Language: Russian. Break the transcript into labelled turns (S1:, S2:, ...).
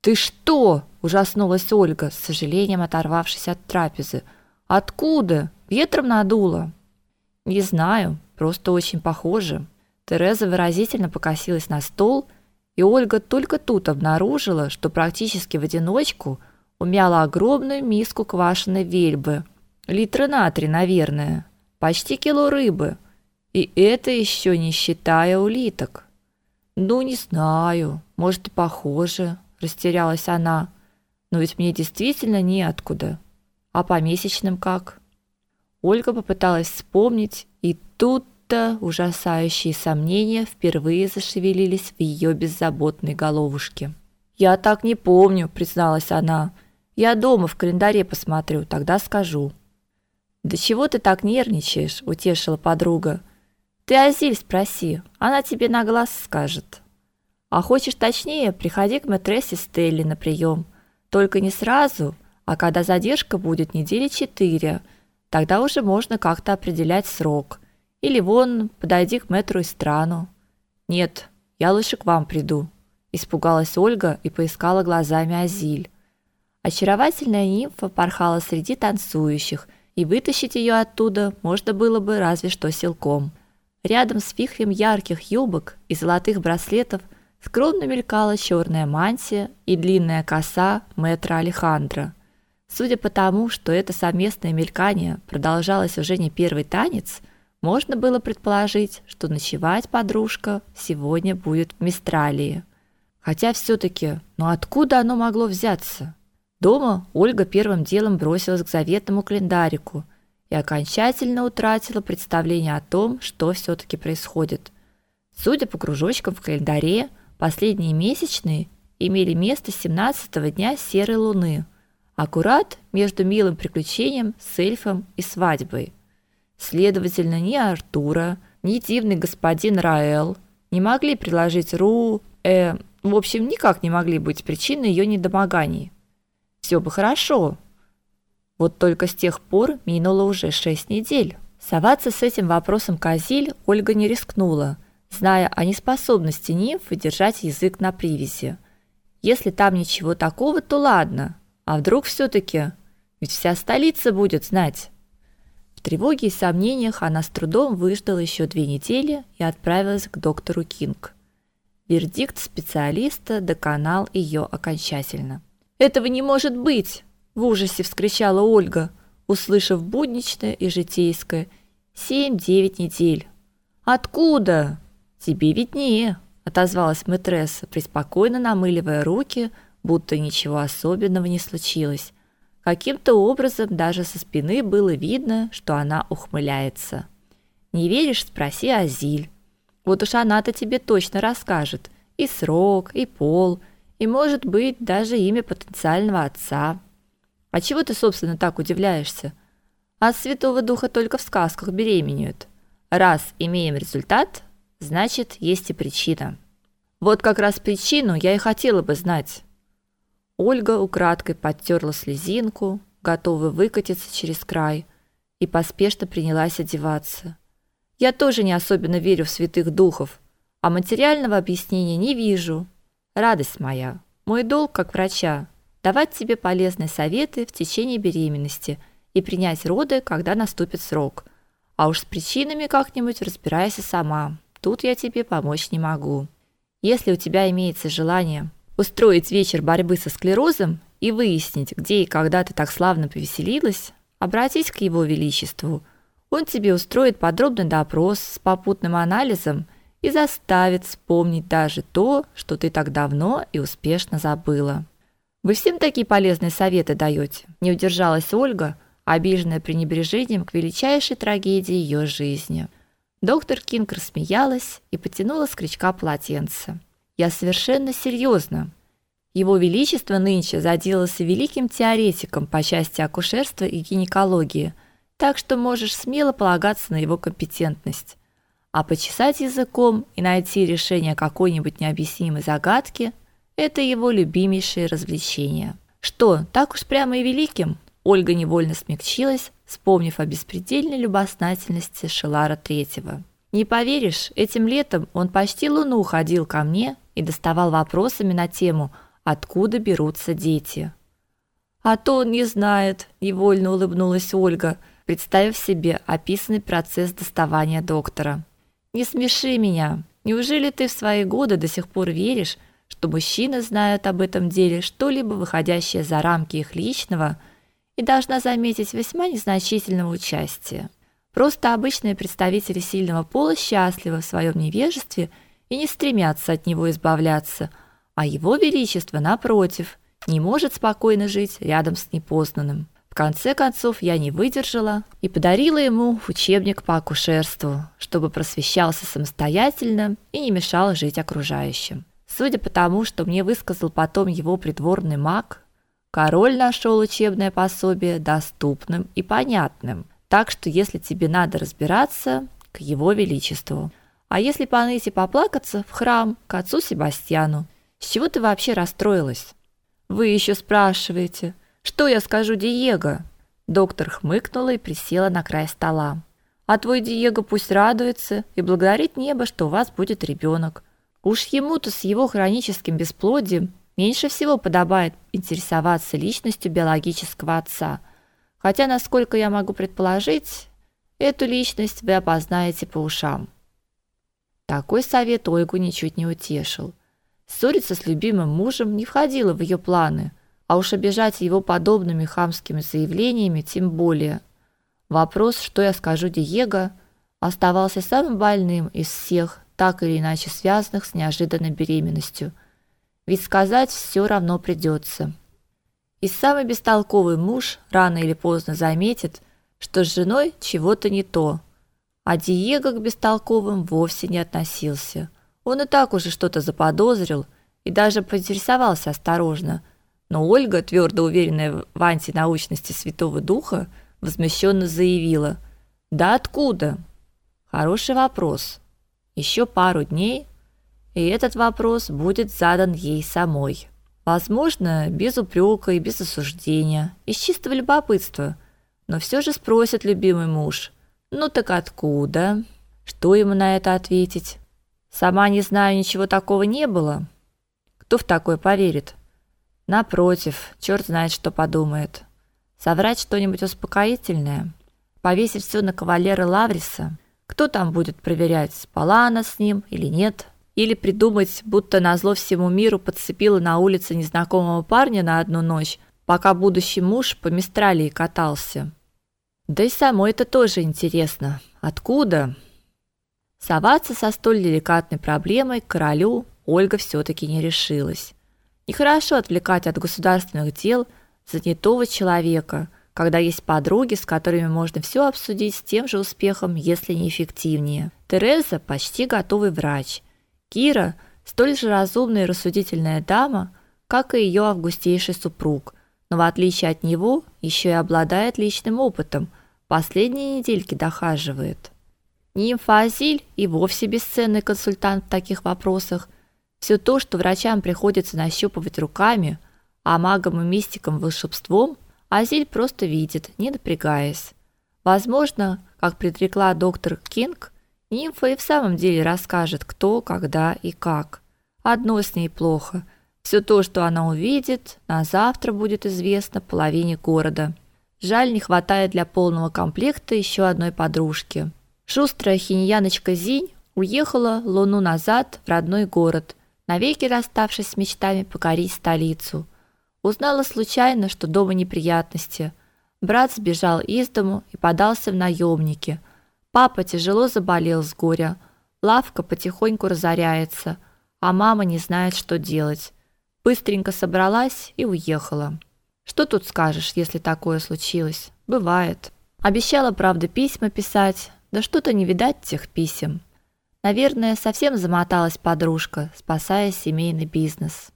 S1: Ты что? ужаснулась Ольга, с сожалением оторвавшись от трапезы. Откуда? Ветром надуло? Не знаю, просто очень похоже. Тереза выразительно покосилась на стол, и Ольга только тут обнаружила, что практически в одиночку умяла огромную миску квашеной вельбы. Литра на три, наверное. Почти кило рыбы. И это еще не считая улиток. Ну, не знаю, может и похоже, растерялась она. Но ведь мне действительно неоткуда. А по месячным как? Ольга попыталась вспомнить, и тут-то ужасающие сомнения впервые зашевелились в ее беззаботной головушке. Я так не помню, призналась она. Я дома в календаре посмотрю, тогда скажу. Да чего ты так нервничаешь, утешила подруга. Ты Азиль спроси, она тебе на глаз скажет. А хочешь точнее, приходи к мэтрессе Стелли на прием. Только не сразу, а когда задержка будет недели четыре, тогда уже можно как-то определять срок. Или вон, подойди к мэтру из страну. Нет, я лучше к вам приду, испугалась Ольга и поискала глазами Азиль. Очаровательная нимфа порхала среди танцующих, и вытащить ее оттуда можно было бы разве что силком. Рядом с вихрем ярких юбок и золотых браслетов скромно мелькала черная мантия и длинная коса мэтра Алехандро. Судя по тому, что это совместное мелькание продолжалось уже не первый танец, можно было предположить, что ночевать подружка сегодня будет в Мистралии. Хотя все таки ну откуда оно могло взяться? Дома Ольга первым делом бросилась к заветному календарику и окончательно утратила представление о том, что все таки происходит. Судя по кружочкам в календаре, последние месячные имели место 17 дня серой луны, аккурат между милым приключением с эльфом и свадьбой. Следовательно, ни Артура, ни дивный господин Раэл не могли приложить ру, э, в общем, никак не могли быть причиной ее недомоганий. Все бы хорошо, вот только с тех пор минуло уже шесть недель. Соваться с этим вопросом Казиль Ольга не рискнула, зная о неспособности нимфы держать язык на привязи. Если там ничего такого, то ладно. А вдруг все таки ведь вся столица будет знать. В тревоге и сомнениях она с трудом выждала еще две недели и отправилась к доктору Кинг. Вердикт специалиста доконал ее окончательно. Этого не может быть, в ужасе вскричала Ольга, услышав будничное и житейское: семь-девять недель. Откуда? Тебе виднее, отозвалась мэтресса, преспокойно намыливая руки, будто ничего особенного не случилось. Каким-то образом даже со спины было видно, что она ухмыляется. Не веришь, спроси Азиль. Вот уж она-то тебе точно расскажет и срок, и пол, и, может быть, даже имя потенциального отца. А чего ты, собственно, так удивляешься? От Святого Духа только в сказках беременеют. Раз имеем результат, значит, есть и причина. Вот как раз причину я и хотела бы знать. Ольга украдкой подтерла слезинку, готовая выкатиться через край, и поспешно принялась одеваться. Я тоже не особенно верю в святых духов, а материального объяснения не вижу. Радость моя, мой долг как врача давать тебе полезные советы в течение беременности и принять роды, когда наступит срок. А уж с причинами как-нибудь разбирайся сама. Тут я тебе помочь не могу. Если у тебя имеется желание устроить вечер борьбы со склерозом и выяснить, где и когда ты так славно повеселилась, обратись к его величеству. Он тебе устроит подробный допрос с попутным анализом и заставит вспомнить даже то, что ты так давно и успешно забыла. Вы всем такие полезные советы даете?» Не удержалась Ольга, обиженная пренебрежением к величайшей трагедии ее жизни. Доктор Кинг рассмеялась и потянула с крючка полотенце. «Я совершенно серьезно. Его Величество нынче заделался великим теоретиком по части акушерства и гинекологии, так что можешь смело полагаться на его компетентность. А почесать языком и найти решение какой-нибудь необъяснимой загадки это его любимейшее развлечение. Что, так уж прямо и великим? Ольга невольно смягчилась, вспомнив о беспредельной любознательности Шелара Третьего. Не поверишь, этим летом он почти луну ходил ко мне и доставал вопросами на тему, откуда берутся дети. А то он не знает, невольно улыбнулась Ольга, представив себе описанный процесс доставания доктора. Не смеши меня. Неужели ты в свои годы до сих пор веришь, что мужчины знают об этом деле что-либо выходящее за рамки их личного и должна заметить весьма незначительного участия? Просто обычные представители сильного пола счастливы в своем невежестве и не стремятся от него избавляться, а его величество напротив не может спокойно жить рядом с непознанным. В конце концов я не выдержала и подарила ему учебник по акушерству, чтобы просвещался самостоятельно и не мешал жить окружающим. Судя по тому, что мне высказал потом его придворный маг, король нашел учебное пособие доступным и понятным. Так что если тебе надо разбираться, к его величеству. А если поныть и поплакаться, в храм к отцу Себастьяну. С чего ты вообще расстроилась? Вы еще спрашиваете, что я скажу Диего? Доктор хмыкнула и присела на край стола. А твой Диего пусть радуется и благодарит небо, что у вас будет ребенок. Уж ему-то с его хроническим бесплодием меньше всего подобает интересоваться личностью биологического отца. Хотя, насколько я могу предположить, эту личность вы опознаете по ушам. Такой совет Ольгу ничуть не утешил. Ссориться с любимым мужем не входило в ее планы, а уж обижать его подобными хамскими заявлениями тем более. Вопрос, что я скажу Диего, оставался самым больным из всех, так или иначе связанных с неожиданной беременностью. Ведь сказать все равно придется. И самый бестолковый муж рано или поздно заметит, что с женой чего-то не то. А Диего к бестолковым вовсе не относился. Он и так уже что-то заподозрил и даже поинтересовался осторожно – но Ольга, твердо уверенная в антинаучности Святого Духа, возмущенно заявила: "Да откуда?" Хороший вопрос. Еще пару дней, и этот вопрос будет задан ей самой. Возможно, без упрека и без осуждения, из чистого любопытства, но все же спросит любимый муж: "Ну так откуда?" Что ему на это ответить? Сама не знаю, ничего такого не было. Кто в такое поверит? Напротив, черт знает, что подумает. Соврать что-нибудь успокоительное, повесить все на кавалера Лавриса. Кто там будет проверять, спала она с ним или нет? Или придумать, будто назло всему миру подцепила на улице незнакомого парня на одну ночь, пока будущий муж по Мистралии катался. Да и самой это тоже интересно. Откуда? Соваться со столь деликатной проблемой к королю Ольга все таки не решилась. Нехорошо отвлекать от государственных дел занятого человека, когда есть подруги, с которыми можно все обсудить с тем же успехом, если не эффективнее. Тереза почти готовый врач. Кира столь же разумная и рассудительная дама, как и ее августейший супруг, но в отличие от него еще и обладает личным опытом. Последние недельки дохаживает. Нимфа Азиль и вовсе бесценный консультант в таких вопросах – все то, что врачам приходится нащупывать руками, а магам и мистикам волшебством, Азиль просто видит, не напрягаясь. Возможно, как предрекла доктор Кинг, нимфа и в самом деле расскажет, кто, когда и как. Одно с ней плохо. Все то, что она увидит, на завтра будет известно половине города. Жаль, не хватает для полного комплекта еще одной подружки. Шустрая хиньяночка Зинь уехала луну назад в родной город навеки расставшись с мечтами покорить столицу. Узнала случайно, что дома неприятности. Брат сбежал из дому и подался в наемники. Папа тяжело заболел с горя. Лавка потихоньку разоряется, а мама не знает, что делать. Быстренько собралась и уехала. Что тут скажешь, если такое случилось? Бывает. Обещала, правда, письма писать, да что-то не видать тех писем. Наверное, совсем замоталась подружка, спасая семейный бизнес.